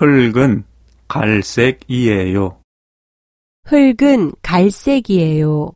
흙은 갈색이에요. 흙은 갈색이에요.